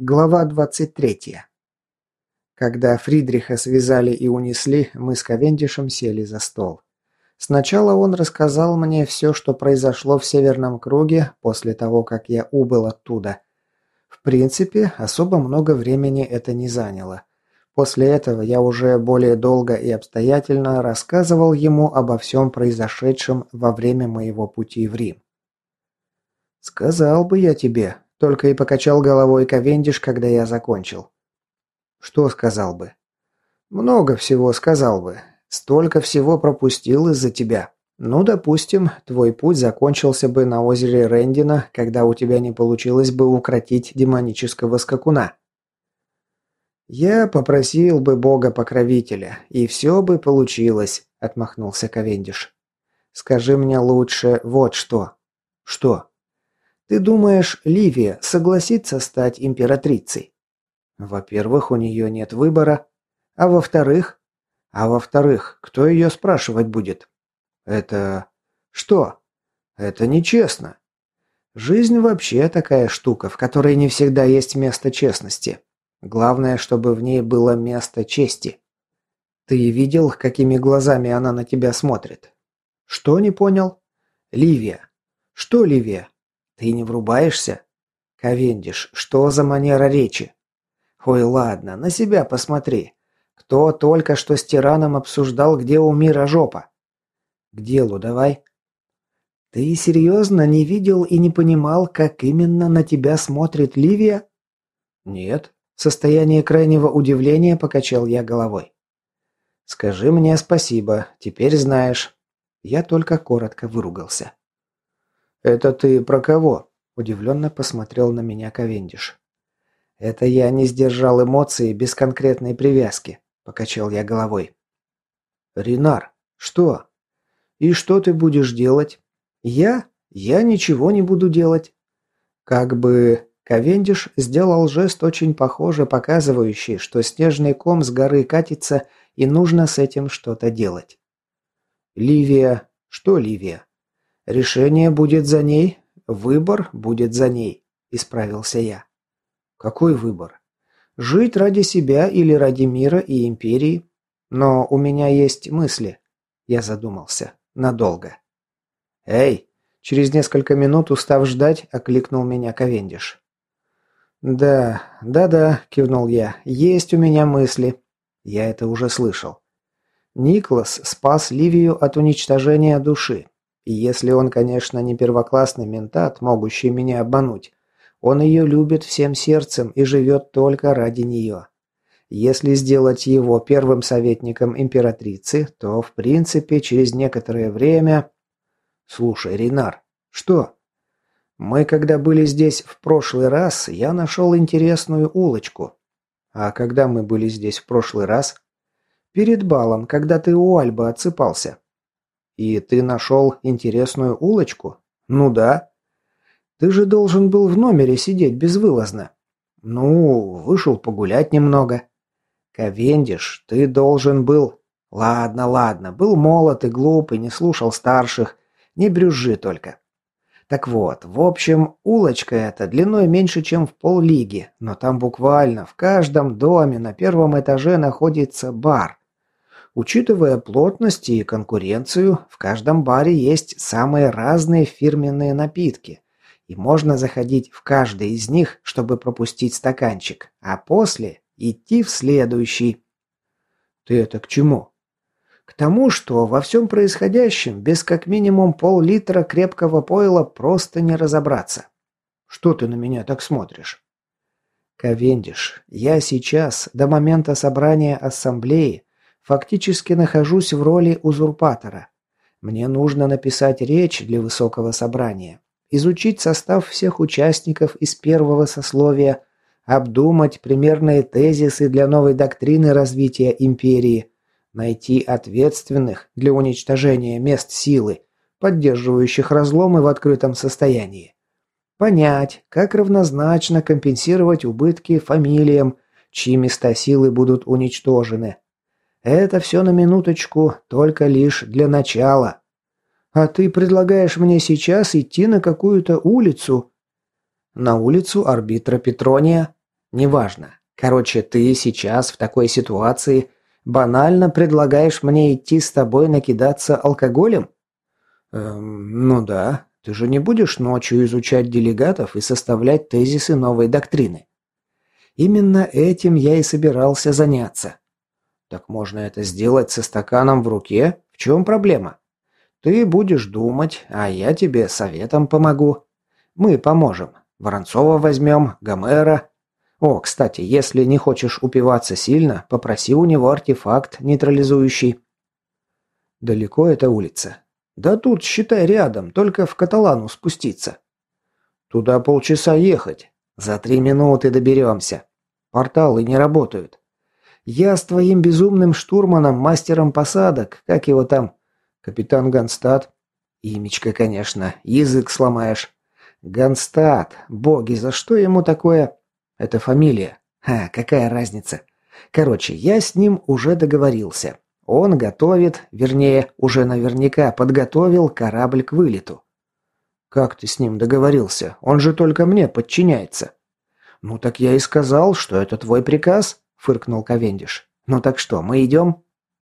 Глава 23. Когда Фридриха связали и унесли, мы с Ковендишем сели за стол. Сначала он рассказал мне все, что произошло в Северном круге после того, как я убыл оттуда. В принципе, особо много времени это не заняло. После этого я уже более долго и обстоятельно рассказывал ему обо всем произошедшем во время моего пути в Рим. «Сказал бы я тебе», только и покачал головой Ковендиш, когда я закончил. Что сказал бы? Много всего сказал бы. Столько всего пропустил из-за тебя. Ну, допустим, твой путь закончился бы на озере Рендина, когда у тебя не получилось бы укротить демонического скакуна. Я попросил бы бога-покровителя, и все бы получилось, отмахнулся Ковендиш. Скажи мне лучше вот что. Что? Ты думаешь, Ливия согласится стать императрицей? Во-первых, у нее нет выбора. А во-вторых? А во-вторых, кто ее спрашивать будет? Это... что? Это нечестно. Жизнь вообще такая штука, в которой не всегда есть место честности. Главное, чтобы в ней было место чести. Ты видел, какими глазами она на тебя смотрит? Что не понял? Ливия. Что Ливия? Ты не врубаешься? Ковендиш, что за манера речи? Ой, ладно, на себя посмотри. Кто только что с тираном обсуждал, где у мира жопа? К делу давай. Ты серьезно не видел и не понимал, как именно на тебя смотрит Ливия? Нет. В состоянии крайнего удивления покачал я головой. Скажи мне спасибо, теперь знаешь. Я только коротко выругался. «Это ты про кого?» – удивленно посмотрел на меня Ковендиш. «Это я не сдержал эмоции без конкретной привязки», – покачал я головой. «Ренар, что? И что ты будешь делать?» «Я? Я ничего не буду делать». Как бы Ковендиш сделал жест очень похоже, показывающий, что снежный ком с горы катится и нужно с этим что-то делать. «Ливия? Что Ливия?» Решение будет за ней, выбор будет за ней, исправился я. Какой выбор? Жить ради себя или ради мира и империи? Но у меня есть мысли. Я задумался. Надолго. Эй! Через несколько минут, устав ждать, окликнул меня Ковендиш. «Да, да-да», – кивнул я, – «есть у меня мысли». Я это уже слышал. Никлас спас Ливию от уничтожения души. И если он, конечно, не первоклассный ментат, могущий меня обмануть, он ее любит всем сердцем и живет только ради нее. Если сделать его первым советником императрицы, то, в принципе, через некоторое время... Слушай, Ренар, что? Мы, когда были здесь в прошлый раз, я нашел интересную улочку. А когда мы были здесь в прошлый раз? Перед балом, когда ты у Альбы отсыпался. «И ты нашел интересную улочку?» «Ну да». «Ты же должен был в номере сидеть безвылазно». «Ну, вышел погулять немного». «Ковендиш, ты должен был...» «Ладно, ладно, был молод и глуп и не слушал старших. Не брюзжи только». Так вот, в общем, улочка эта длиной меньше, чем в поллиги, но там буквально в каждом доме на первом этаже находится бар. Учитывая плотность и конкуренцию, в каждом баре есть самые разные фирменные напитки, и можно заходить в каждый из них, чтобы пропустить стаканчик, а после идти в следующий. Ты это к чему? К тому, что во всем происходящем без как минимум пол-литра крепкого пойла просто не разобраться. Что ты на меня так смотришь? Ковендиш, я сейчас, до момента собрания ассамблеи, Фактически нахожусь в роли узурпатора. Мне нужно написать речь для высокого собрания, изучить состав всех участников из первого сословия, обдумать примерные тезисы для новой доктрины развития империи, найти ответственных для уничтожения мест силы, поддерживающих разломы в открытом состоянии. Понять, как равнозначно компенсировать убытки фамилиям, чьи места силы будут уничтожены, это все на минуточку, только лишь для начала. А ты предлагаешь мне сейчас идти на какую-то улицу? На улицу арбитра Петрония? Неважно. Короче, ты сейчас в такой ситуации банально предлагаешь мне идти с тобой накидаться алкоголем? Эм, ну да. Ты же не будешь ночью изучать делегатов и составлять тезисы новой доктрины. Именно этим я и собирался заняться. Так можно это сделать со стаканом в руке? В чем проблема? Ты будешь думать, а я тебе советом помогу. Мы поможем. Воронцова возьмем, Гомера. О, кстати, если не хочешь упиваться сильно, попроси у него артефакт нейтрализующий. Далеко эта улица? Да тут, считай, рядом, только в Каталану спуститься. Туда полчаса ехать. За три минуты доберемся. Порталы не работают. Я с твоим безумным штурманом, мастером посадок, как его там, капитан Ганстад. Имечко, конечно, язык сломаешь. Ганстад, боги, за что ему такое? Это фамилия. А, какая разница? Короче, я с ним уже договорился. Он готовит, вернее, уже наверняка подготовил корабль к вылету. Как ты с ним договорился? Он же только мне подчиняется. Ну так я и сказал, что это твой приказ, фыркнул Ковендиш. Ну так что, мы идем?